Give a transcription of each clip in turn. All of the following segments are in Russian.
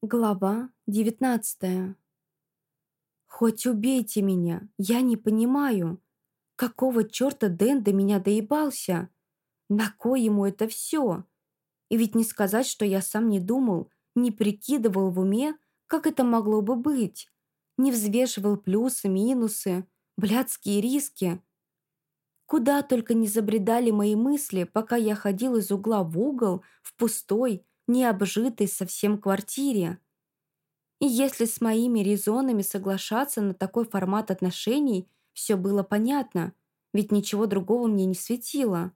Глава девятнадцатая. Хоть убейте меня, я не понимаю, какого черта Дэн до меня доебался? На кой ему это все? И ведь не сказать, что я сам не думал, не прикидывал в уме, как это могло бы быть. Не взвешивал плюсы, минусы, блядские риски. Куда только не забредали мои мысли, пока я ходил из угла в угол, в пустой, необжитой совсем квартире. И если с моими резонами соглашаться на такой формат отношений, все было понятно, ведь ничего другого мне не светило,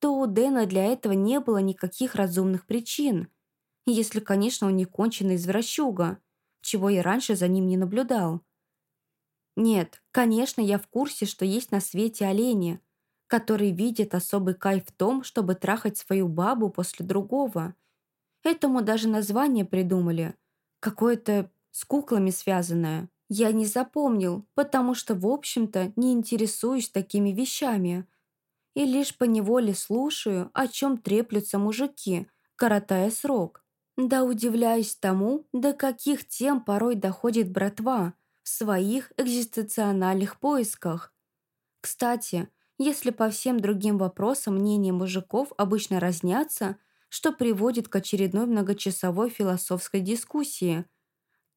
то у Дэна для этого не было никаких разумных причин, если, конечно, он не конченый извращуга, чего я раньше за ним не наблюдал. Нет, конечно, я в курсе, что есть на свете олени, которые видят особый кайф в том, чтобы трахать свою бабу после другого – Этому даже название придумали. Какое-то с куклами связанное. Я не запомнил, потому что, в общем-то, не интересуюсь такими вещами. И лишь поневоле слушаю, о чем треплются мужики, коротая срок. Да удивляюсь тому, до каких тем порой доходит братва в своих экзистенциональных поисках. Кстати, если по всем другим вопросам мнения мужиков обычно разнятся – что приводит к очередной многочасовой философской дискуссии,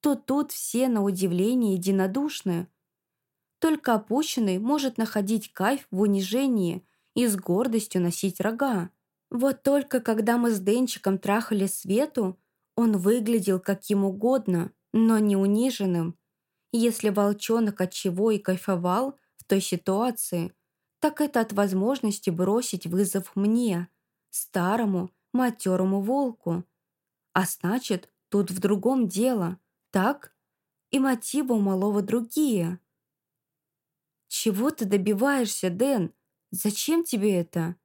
то тут все на удивление единодушны. Только опущенный может находить кайф в унижении и с гордостью носить рога. Вот только когда мы с Денчиком трахали Свету, он выглядел каким угодно, но не униженным. Если волчонок от чего и кайфовал в той ситуации, так это от возможности бросить вызов мне, старому, матерому волку. А значит, тут в другом дело, так? И мотивы у малого другие. Чего ты добиваешься, Дэн? Зачем тебе это?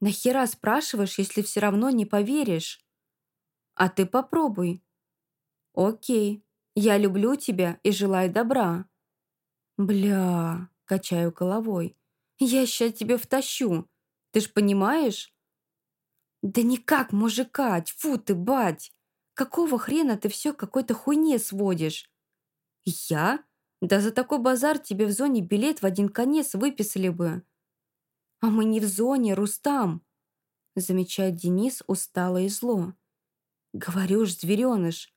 Нахера спрашиваешь, если все равно не поверишь? А ты попробуй. Окей, я люблю тебя и желаю добра. Бля, качаю головой. Я сейчас тебе втащу. Ты ж понимаешь? «Да никак, мужика! Тьфу ты, бать! Какого хрена ты все какой-то хуйне сводишь?» «Я? Да за такой базар тебе в зоне билет в один конец выписали бы!» «А мы не в зоне, Рустам!» замечает Денис устало и зло. «Говорю ж, звереныш,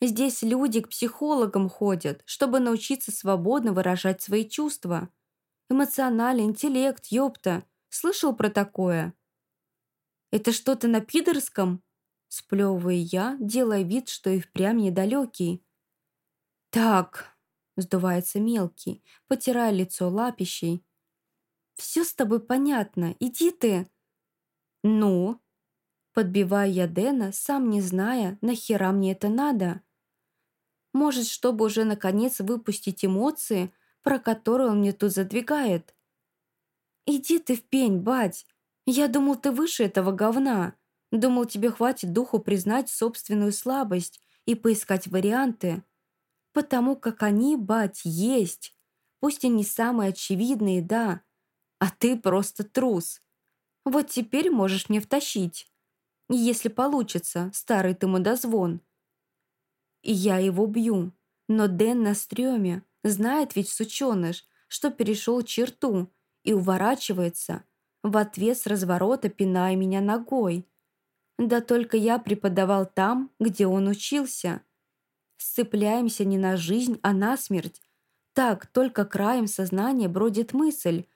здесь люди к психологам ходят, чтобы научиться свободно выражать свои чувства. Эмоциональный интеллект, ёпта. Слышал про такое?» Это что-то на пидорском?» Сплевывая я, делая вид, что и впрямь недалекий. «Так», — сдувается мелкий, потирая лицо лапищей. «Все с тобой понятно, иди ты». «Ну?» Подбиваю я Дэна, сам не зная, нахера мне это надо. Может, чтобы уже наконец выпустить эмоции, про которые он мне тут задвигает. «Иди ты в пень, бать! «Я думал, ты выше этого говна. Думал, тебе хватит духу признать собственную слабость и поискать варианты. Потому как они, бать, есть. Пусть и не самые очевидные, да. А ты просто трус. Вот теперь можешь мне втащить. Если получится, старый ты мудозвон. И я его бью. Но Дэн на стреме. Знает ведь сученыш, что перешел черту и уворачивается – в ответ с разворота пиная меня ногой. Да только я преподавал там, где он учился. Сцепляемся не на жизнь, а на смерть. Так, только краем сознания бродит мысль.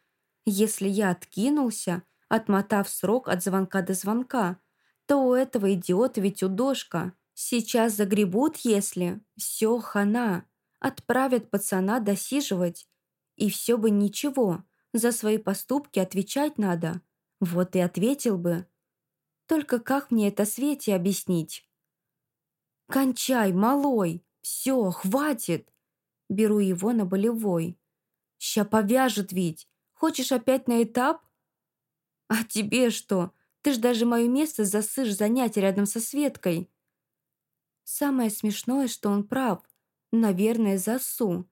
Если я откинулся, отмотав срок от звонка до звонка, то у этого идиота ведь удошка. Сейчас загребут, если... Все, хана. Отправят пацана досиживать. И все бы ничего. За свои поступки отвечать надо. Вот и ответил бы. Только как мне это Свете объяснить? «Кончай, малой! Все, хватит!» Беру его на болевой. «Ща повяжет ведь! Хочешь опять на этап?» «А тебе что? Ты ж даже мое место засышь занять рядом со Светкой!» Самое смешное, что он прав. Наверное, засу.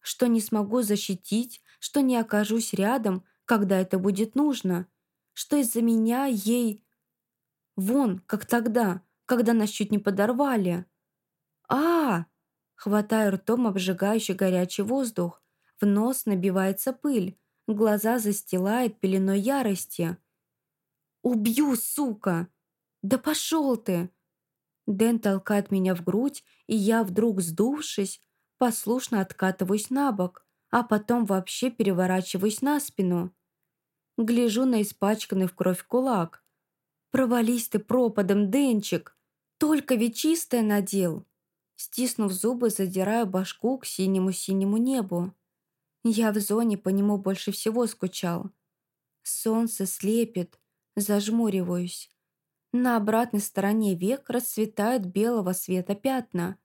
Что не смогу защитить, что не окажусь рядом, когда это будет нужно, что из-за меня ей... Вон, как тогда, когда нас чуть не подорвали. а, Хватаю ртом обжигающий горячий воздух. В нос набивается пыль. Глаза застилает пеленой ярости. «Убью, сука!» «Да пошел ты!» Дэн толкает меня в грудь, и я, вдруг сдувшись, послушно откатываюсь на бок, а потом вообще переворачиваюсь на спину. Гляжу на испачканный в кровь кулак. «Провались ты пропадом, Денчик! Только ведь чистое надел!» Стиснув зубы, задираю башку к синему-синему небу. Я в зоне по нему больше всего скучал. Солнце слепит, зажмуриваюсь. На обратной стороне век расцветают белого света пятна.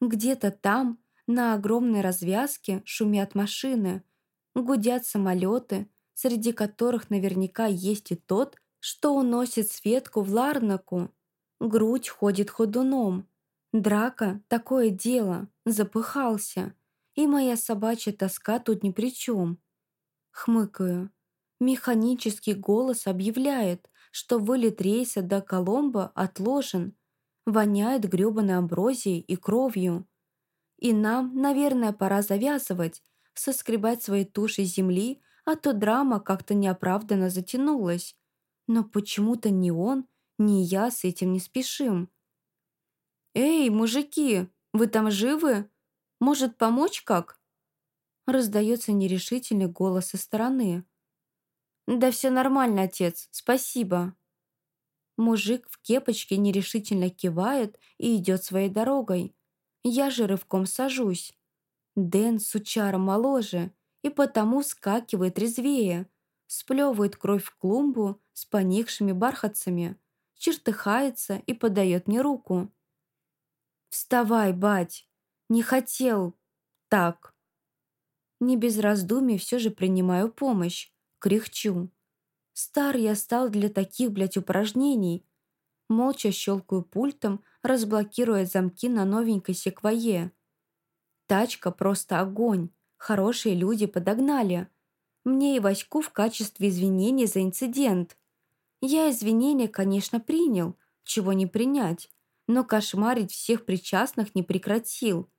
Где-то там, на огромной развязке, шумят машины, гудят самолеты, среди которых наверняка есть и тот, что уносит Светку в Ларнаку. Грудь ходит ходуном. Драка — такое дело, запыхался. И моя собачья тоска тут ни при чем. Хмыкаю. Механический голос объявляет, что вылет рейса до Коломбо отложен. Воняет грёбаной амброзией и кровью. И нам, наверное, пора завязывать, соскребать свои туши земли, а то драма как-то неоправданно затянулась. Но почему-то ни он, ни я с этим не спешим. «Эй, мужики, вы там живы? Может, помочь как?» Раздается нерешительный голос со стороны. «Да все нормально, отец, спасибо». Мужик в кепочке нерешительно кивает и идет своей дорогой. Я же рывком сажусь. Дэн сучара моложе и потому скакивает резвее, сплевывает кровь в клумбу с поникшими бархатцами, чертыхается и подает мне руку. «Вставай, бать! Не хотел так!» Не без раздумий все же принимаю помощь кряхчу. Стар я стал для таких, блядь, упражнений. Молча щелкаю пультом, разблокируя замки на новенькой секвое. Тачка просто огонь. Хорошие люди подогнали. Мне и Ваську в качестве извинений за инцидент. Я извинения, конечно, принял, чего не принять, но кошмарить всех причастных не прекратил.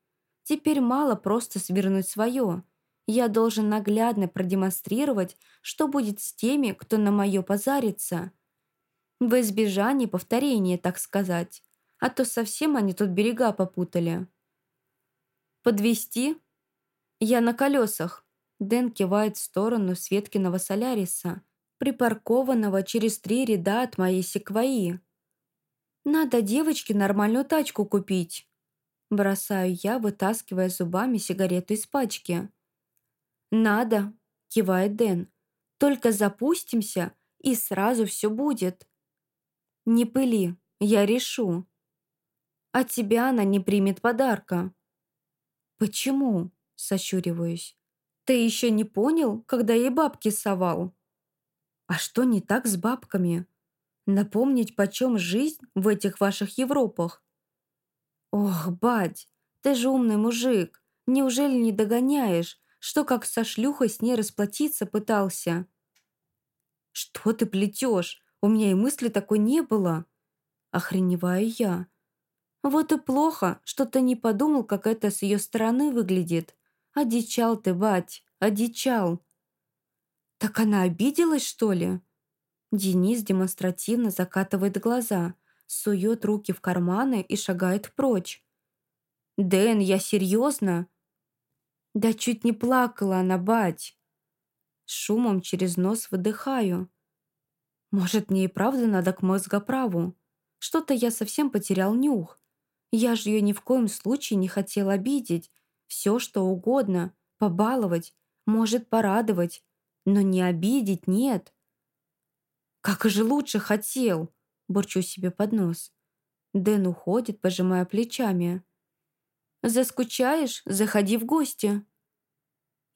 Теперь мало просто свернуть свое. Я должен наглядно продемонстрировать, что будет с теми, кто на мое позарится. В избежание повторения, так сказать. А то совсем они тут берега попутали. Подвести? Я на колесах. Дэн кивает в сторону Светкиного Соляриса, припаркованного через три ряда от моей секвои. «Надо девочке нормальную тачку купить», бросаю я, вытаскивая зубами сигарету из пачки. «Надо», — кивает Дэн. «Только запустимся, и сразу все будет». «Не пыли, я решу». «От тебя она не примет подарка». «Почему?» — сощуриваюсь. «Ты еще не понял, когда ей бабки совал?» «А что не так с бабками? Напомнить, почем жизнь в этих ваших Европах?» «Ох, бать, ты же умный мужик. Неужели не догоняешь, что как со шлюхой с ней расплатиться пытался. «Что ты плетешь? У меня и мысли такой не было!» Охреневаю я. «Вот и плохо, что ты не подумал, как это с ее стороны выглядит. Одичал ты, бать, одичал!» «Так она обиделась, что ли?» Денис демонстративно закатывает глаза, сует руки в карманы и шагает прочь. «Дэн, я серьезно? Да чуть не плакала она, бать. Шумом через нос выдыхаю. Может, мне и правда надо к мозгоправу? Что-то я совсем потерял нюх. Я же ее ни в коем случае не хотел обидеть. Все, что угодно. Побаловать. Может, порадовать. Но не обидеть нет. Как же лучше хотел. Бурчу себе под нос. Дэн уходит, пожимая плечами. Заскучаешь? Заходи в гости.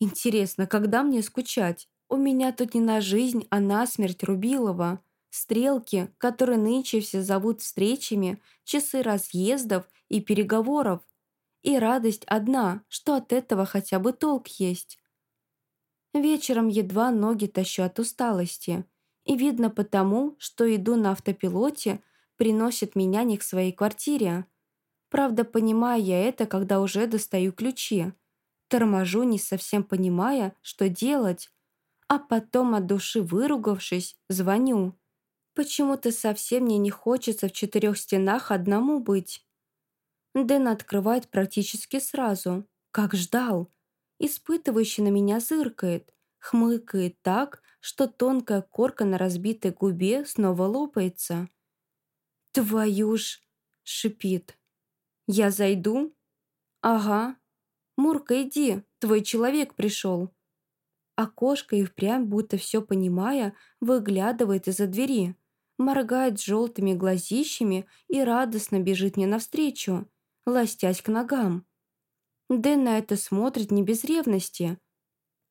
Интересно, когда мне скучать? У меня тут не на жизнь, а на смерть Рубилова. Стрелки, которые нынче все зовут встречами, часы разъездов и переговоров. И радость одна, что от этого хотя бы толк есть. Вечером едва ноги тащу от усталости. И видно потому, что иду на автопилоте, приносит меня не к своей квартире. Правда, понимаю я это, когда уже достаю ключи. Торможу, не совсем понимая, что делать. А потом от души выругавшись, звоню. Почему-то совсем мне не хочется в четырех стенах одному быть. Дэн открывает практически сразу, как ждал. Испытывающий на меня зыркает, хмыкает так, что тонкая корка на разбитой губе снова лопается. «Твою ж!» — шипит. «Я зайду?» «Ага. Мурка, иди, твой человек пришел». Окошко и впрямь, будто все понимая, выглядывает из-за двери, моргает желтыми глазищами и радостно бежит мне навстречу, ластясь к ногам. Дэн на это смотрит не без ревности.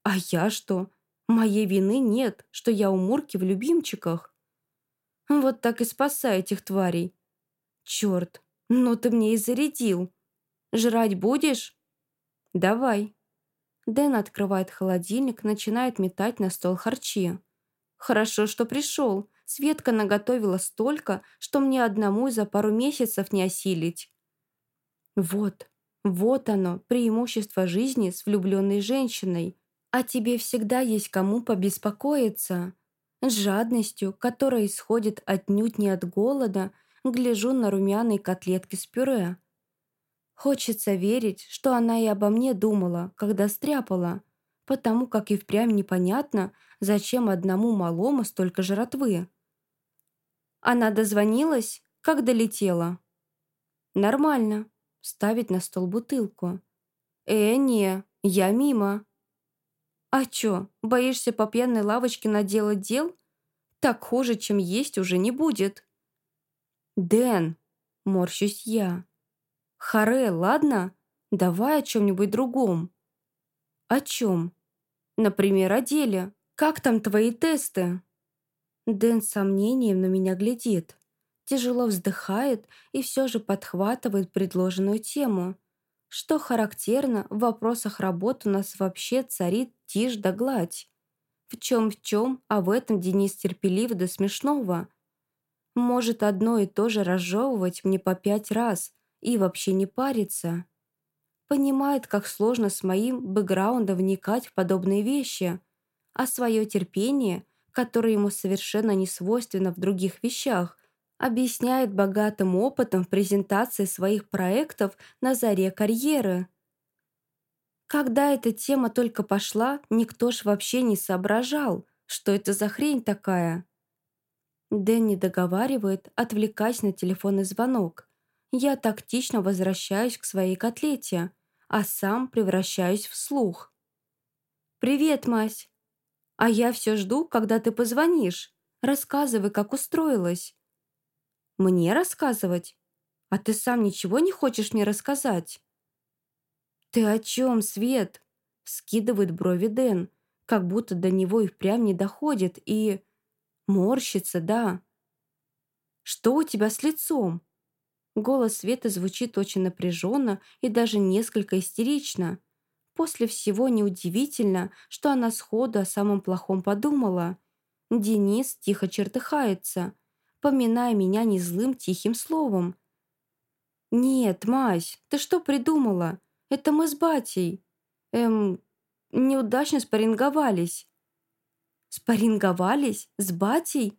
А я что? Моей вины нет, что я у Мурки в любимчиках. Вот так и спасай этих тварей. Черт, ну ты мне и зарядил. Жрать будешь? Давай. Дэн открывает холодильник, начинает метать на стол харчи. Хорошо, что пришел. Светка наготовила столько, что мне одному за пару месяцев не осилить. Вот, вот оно, преимущество жизни с влюбленной женщиной. А тебе всегда есть кому побеспокоиться. С жадностью, которая исходит отнюдь не от голода, гляжу на румяные котлетки с пюре. Хочется верить, что она и обо мне думала, когда стряпала, потому как и впрямь непонятно, зачем одному малому столько жратвы. Она дозвонилась, как долетела. Нормально. Ставить на стол бутылку. Э, не, я мимо. А чё, боишься по пьяной лавочке наделать дел? Так хуже, чем есть, уже не будет. «Дэн!» – морщусь я. «Харе, ладно? Давай о чем-нибудь другом». «О чем? Например, о деле. Как там твои тесты?» Дэн с сомнением на меня глядит. Тяжело вздыхает и все же подхватывает предложенную тему. Что характерно, в вопросах работы у нас вообще царит тишь да гладь. В чем в чем, а в этом Денис терпелив до смешного – может одно и то же разжевывать мне по пять раз и вообще не париться. Понимает, как сложно с моим бэкграундом вникать в подобные вещи, а свое терпение, которое ему совершенно не свойственно в других вещах, объясняет богатым опытом в презентации своих проектов на заре карьеры. Когда эта тема только пошла, никто ж вообще не соображал, что это за хрень такая. Дэн не договаривает, отвлекаясь на телефонный звонок. Я тактично возвращаюсь к своей котлете, а сам превращаюсь в слух. «Привет, Мась. А я все жду, когда ты позвонишь. Рассказывай, как устроилась». «Мне рассказывать? А ты сам ничего не хочешь мне рассказать?» «Ты о чем, Свет?» Скидывает брови Дэн, как будто до него и впрямь не доходит, и... Морщится, да. Что у тебя с лицом? Голос Светы звучит очень напряженно и даже несколько истерично. После всего неудивительно, что она сходу о самом плохом подумала. Денис тихо чертыхается, поминая меня незлым тихим словом. «Нет, Мась, ты что придумала? Это мы с батей. Эм, неудачно спарринговались. «Спарринговались? С батей?»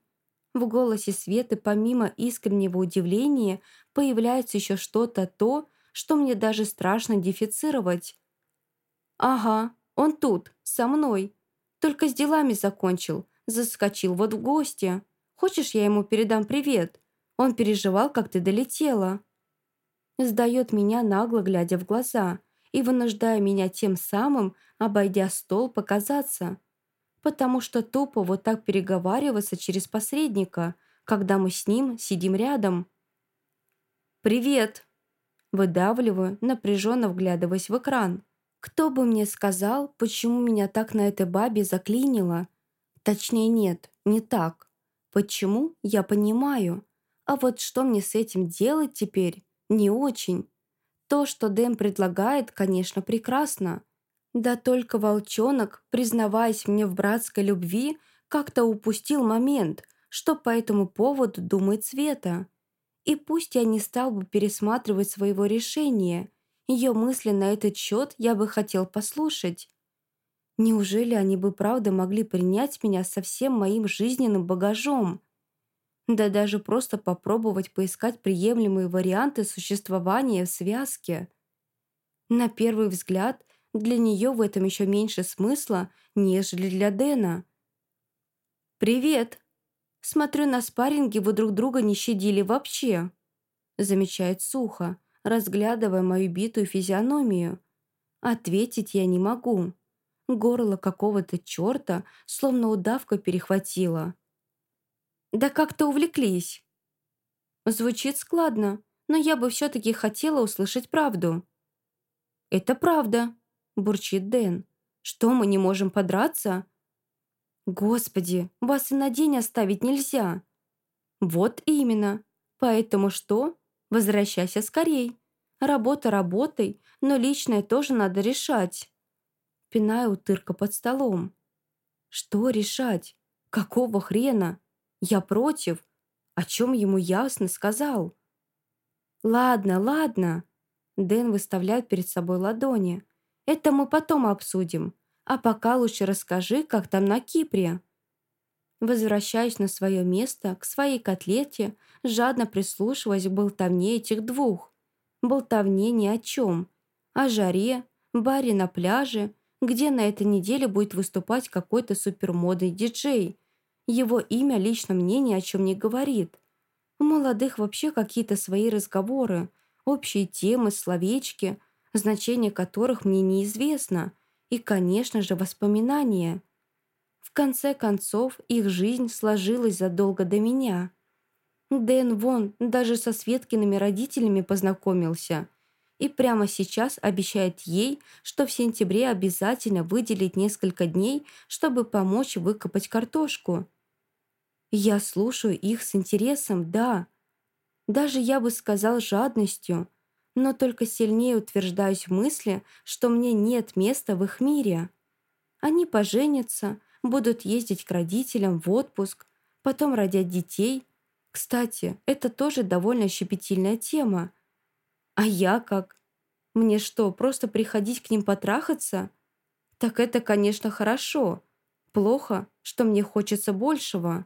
В голосе Светы помимо искреннего удивления появляется еще что-то то, что мне даже страшно дефицировать. «Ага, он тут, со мной. Только с делами закончил, заскочил вот в гости. Хочешь, я ему передам привет? Он переживал, как ты долетела». Сдает меня нагло, глядя в глаза, и вынуждая меня тем самым, обойдя стол, показаться – потому что тупо вот так переговариваться через посредника, когда мы с ним сидим рядом. «Привет!» Выдавливаю, напряженно вглядываясь в экран. Кто бы мне сказал, почему меня так на этой бабе заклинило? Точнее, нет, не так. Почему, я понимаю. А вот что мне с этим делать теперь, не очень. То, что Дэм предлагает, конечно, прекрасно. Да только волчонок, признаваясь мне в братской любви, как-то упустил момент, что по этому поводу думает Света. И пусть я не стал бы пересматривать своего решения, ее мысли на этот счет я бы хотел послушать. Неужели они бы правда могли принять меня со всем моим жизненным багажом? Да даже просто попробовать поискать приемлемые варианты существования в связке. На первый взгляд, для нее в этом еще меньше смысла, нежели для Дэна. «Привет!» «Смотрю, на спарринге вы друг друга не щадили вообще», замечает сухо, разглядывая мою битую физиономию. Ответить я не могу. Горло какого-то черта словно удавка перехватило. «Да как-то увлеклись». Звучит складно, но я бы все-таки хотела услышать правду. «Это правда», – бурчит Дэн. «Что, мы не можем подраться?» «Господи, вас и на день оставить нельзя!» «Вот именно. Поэтому что? Возвращайся скорей. Работа работой, но личное тоже надо решать». Пинаю утырка под столом. «Что решать? Какого хрена? Я против. О чем ему ясно сказал?» «Ладно, ладно». Дэн выставляет перед собой ладони. «Это мы потом обсудим. А пока лучше расскажи, как там на Кипре». Возвращаюсь на свое место, к своей котлете, жадно прислушиваясь к болтовне этих двух. Болтовне ни о чем. О жаре, баре на пляже, где на этой неделе будет выступать какой-то супермодный диджей. Его имя лично мне ни о чем не говорит. У молодых вообще какие-то свои разговоры, общие темы, словечки, значение которых мне неизвестно – и, конечно же, воспоминания. В конце концов, их жизнь сложилась задолго до меня. Дэн вон даже со Светкиными родителями познакомился и прямо сейчас обещает ей, что в сентябре обязательно выделит несколько дней, чтобы помочь выкопать картошку. Я слушаю их с интересом, да. Даже я бы сказал жадностью – но только сильнее утверждаюсь в мысли, что мне нет места в их мире. Они поженятся, будут ездить к родителям в отпуск, потом родят детей. Кстати, это тоже довольно щепетильная тема. А я как? Мне что, просто приходить к ним потрахаться? Так это, конечно, хорошо. Плохо, что мне хочется большего.